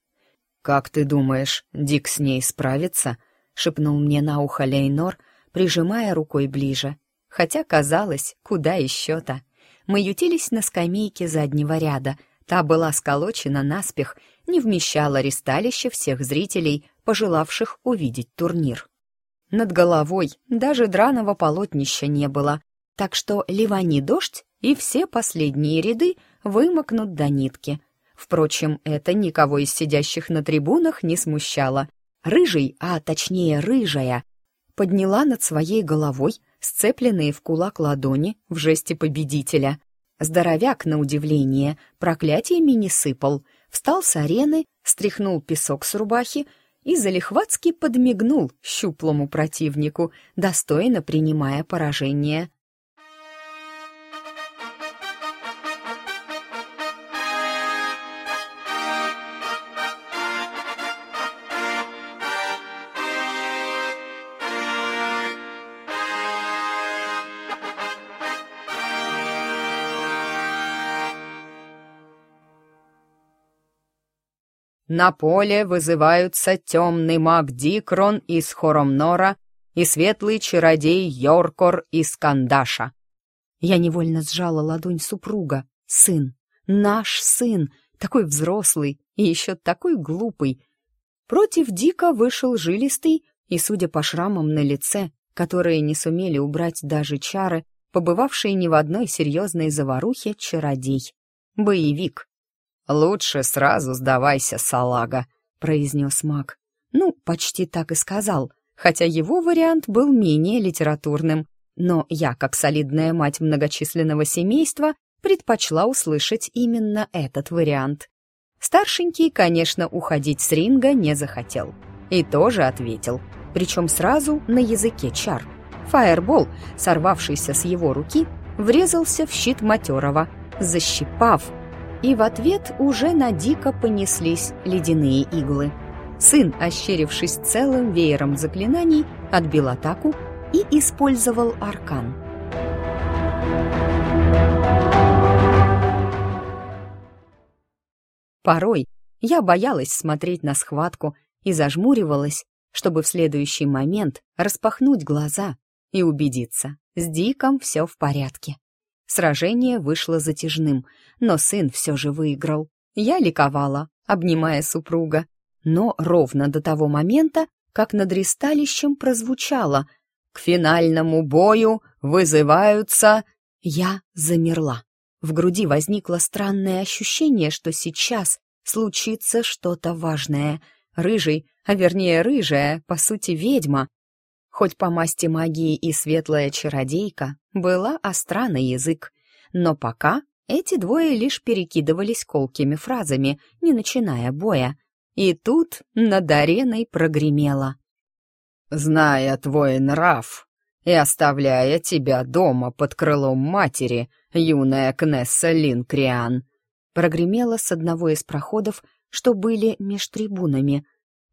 «Как ты думаешь, Дик с ней справится?» — шепнул мне на ухо Лейнор, прижимая рукой ближе. Хотя, казалось, куда еще-то. Мы ютились на скамейке заднего ряда. Та была сколочена наспех не вмещала ристалище всех зрителей, пожелавших увидеть турнир. Над головой даже драного полотнища не было, так что ливани дождь, и все последние ряды вымокнут до нитки. Впрочем, это никого из сидящих на трибунах не смущало. Рыжий, а точнее рыжая, подняла над своей головой сцепленные в кулак ладони в жесте победителя. Здоровяк, на удивление, проклятиями не сыпал — встал с арены, стряхнул песок с рубахи и залихватски подмигнул щуплому противнику, достойно принимая поражение. На поле вызываются темный маг Дикрон из Хоромнора и светлый чародей Йоркор из Кандаша. Я невольно сжала ладонь супруга. Сын, наш сын, такой взрослый и еще такой глупый. Против Дика вышел жилистый и, судя по шрамам на лице, которые не сумели убрать даже чары, побывавшие ни в одной серьезной заварухе, чародей. Боевик, «Лучше сразу сдавайся, салага», — произнес маг. Ну, почти так и сказал, хотя его вариант был менее литературным. Но я, как солидная мать многочисленного семейства, предпочла услышать именно этот вариант. Старшенький, конечно, уходить с ринга не захотел. И тоже ответил, причем сразу на языке чар. Фаербол, сорвавшийся с его руки, врезался в щит матерого, защипав, и в ответ уже на дико понеслись ледяные иглы. Сын, ощерившись целым веером заклинаний, отбил атаку и использовал аркан. Порой я боялась смотреть на схватку и зажмуривалась, чтобы в следующий момент распахнуть глаза и убедиться, с Диком все в порядке. Сражение вышло затяжным, но сын все же выиграл. Я ликовала, обнимая супруга. Но ровно до того момента, как над ристалищем прозвучало «К финальному бою вызываются...» Я замерла. В груди возникло странное ощущение, что сейчас случится что-то важное. Рыжий, а вернее рыжая, по сути ведьма, Хоть по масти магии и светлая чародейка была остра на язык, но пока эти двое лишь перекидывались колкими фразами, не начиная боя. И тут над ареной прогремело. «Зная твой нрав и оставляя тебя дома под крылом матери, юная Кнесса Линкриан», прогремело с одного из проходов, что были меж трибунами.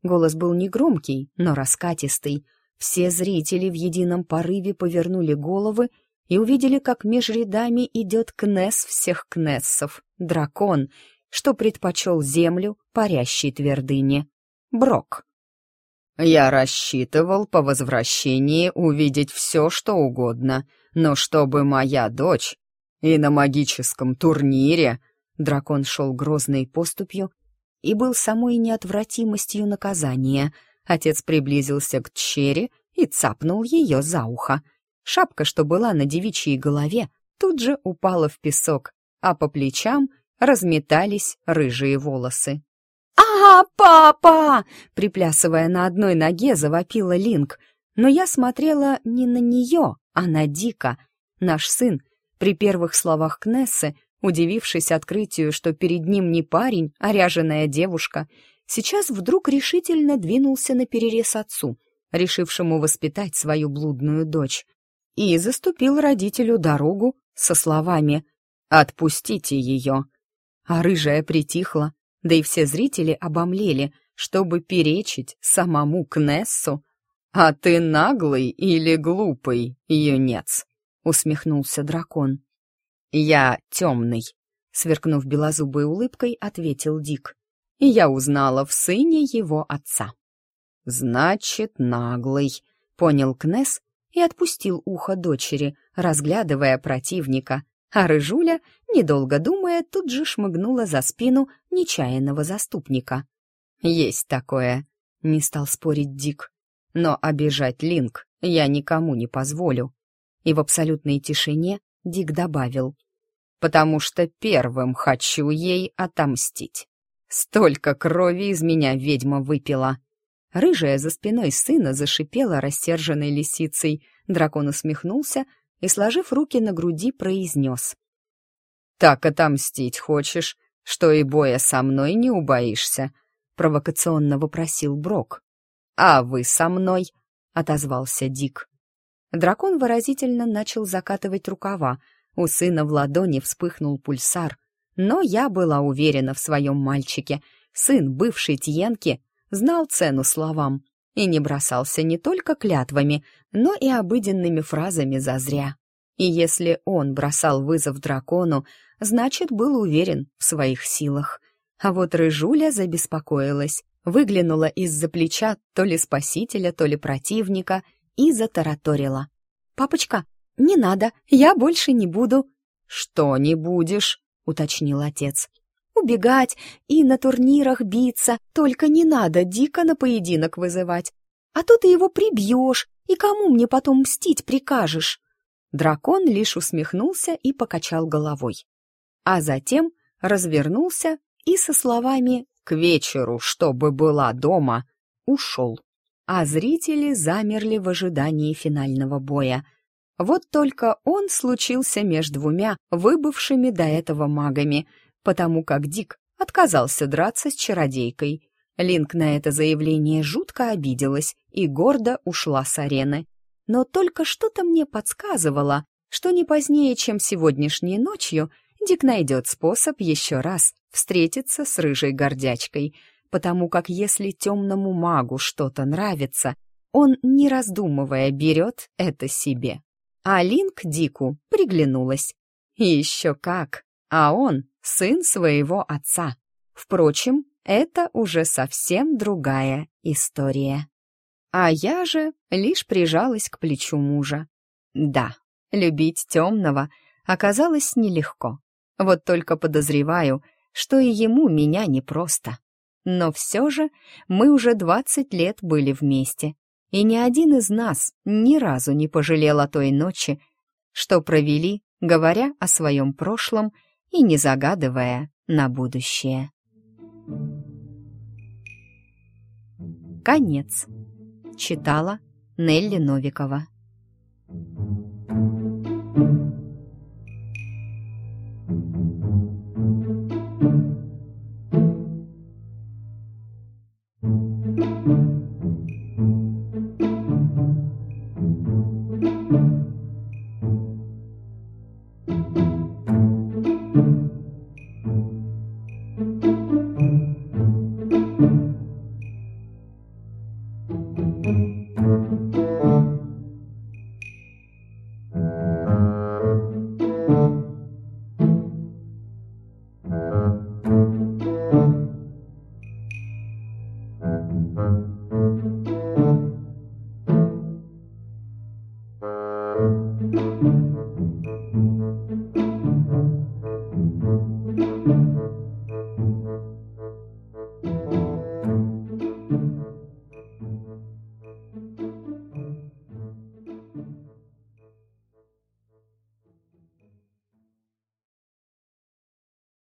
Голос был негромкий, но раскатистый — все зрители в едином порыве повернули головы и увидели, как меж рядами идет кнесс всех кнессов, дракон, что предпочел землю парящей твердыне. Брок. «Я рассчитывал по возвращении увидеть все, что угодно, но чтобы моя дочь и на магическом турнире...» Дракон шел грозной поступью и был самой неотвратимостью наказания — Отец приблизился к Черри и цапнул ее за ухо. Шапка, что была на девичьей голове, тут же упала в песок, а по плечам разметались рыжие волосы. «А, папа!» — приплясывая на одной ноге, завопила Линк. Но я смотрела не на нее, а на Дика. Наш сын, при первых словах Кнессы, удивившись открытию, что перед ним не парень, а ряженая девушка, сейчас вдруг решительно двинулся на перерез отцу, решившему воспитать свою блудную дочь, и заступил родителю дорогу со словами «Отпустите ее». А рыжая притихла, да и все зрители обомлели, чтобы перечить самому Кнессу. «А ты наглый или глупый, юнец?» — усмехнулся дракон. «Я темный», — сверкнув белозубой улыбкой, ответил Дик. И я узнала в сыне его отца. «Значит, наглый», — понял Кнесс и отпустил ухо дочери, разглядывая противника, а Рыжуля, недолго думая, тут же шмыгнула за спину нечаянного заступника. «Есть такое», — не стал спорить Дик. «Но обижать Линк я никому не позволю». И в абсолютной тишине Дик добавил. «Потому что первым хочу ей отомстить. Столько крови из меня ведьма выпила». Рыжая за спиной сына зашипела рассерженной лисицей. Дракон усмехнулся и, сложив руки на груди, произнес. «Так отомстить хочешь, что и боя со мной не убоишься?» — провокационно вопросил Брок. «А вы со мной?» — отозвался Дик. Дракон выразительно начал закатывать рукава. У сына в ладони вспыхнул пульсар. Но я была уверена в своем мальчике. Сын бывшей Тьенки знал цену словам и не бросался не только клятвами, но и обыденными фразами зазря. И если он бросал вызов дракону, значит, был уверен в своих силах. А вот Рыжуля забеспокоилась, выглянула из-за плеча то ли спасителя, то ли противника и затараторила. «Папочка, не надо, я больше не буду». «Что не будешь?» — уточнил отец убегать и на турнирах биться, только не надо дико на поединок вызывать. А то ты его прибьешь, и кому мне потом мстить прикажешь?» Дракон лишь усмехнулся и покачал головой. А затем развернулся и со словами «К вечеру, чтобы была дома», ушел. А зрители замерли в ожидании финального боя. Вот только он случился между двумя выбывшими до этого магами — потому как Дик отказался драться с чародейкой. Линк на это заявление жутко обиделась и гордо ушла с арены. Но только что-то мне подсказывало, что не позднее, чем сегодняшней ночью, Дик найдет способ еще раз встретиться с рыжей гордячкой, потому как если темному магу что-то нравится, он, не раздумывая, берет это себе. А Линк Дику приглянулась. Еще как! А он сын своего отца. Впрочем, это уже совсем другая история. А я же лишь прижалась к плечу мужа. Да, любить темного оказалось нелегко. Вот только подозреваю, что и ему меня непросто. Но все же мы уже двадцать лет были вместе, и ни один из нас ни разу не пожалел о той ночи, что провели, говоря о своем прошлом и не загадывая на будущее. Конец. Читала Нелли Новикова.